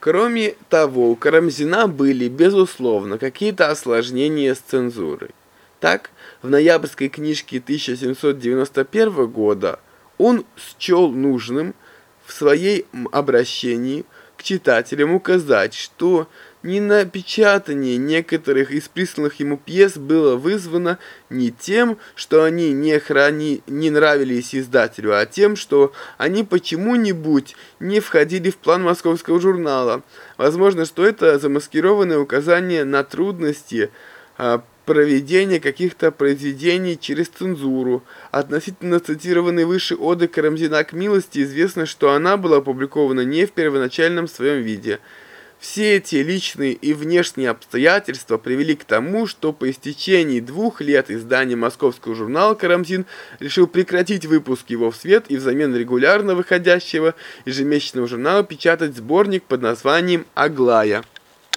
Кроме того, у Карамзина были, безусловно, какие-то осложнения с цензурой. Так, в ноябрьской книжке 1791 года он счел нужным в своей обращении к читателям указать, что не напечатание некоторых из присланных ему пьес было вызвано не тем, что они не, храни... не нравились издателю, а тем, что они почему-нибудь не входили в план московского журнала. Возможно, что это замаскированное указание на трудности а, проведения каких-то произведений через цензуру. Относительно цитированной выше оды Карамзина к милости известно, что она была опубликована не в первоначальном своем виде – все эти личные и внешние обстоятельства привели к тому, что по истечении двух лет издания московского журнала «Карамзин» решил прекратить выпуск его в свет и взамен регулярно выходящего ежемесячного журнала печатать сборник под названием «Аглая».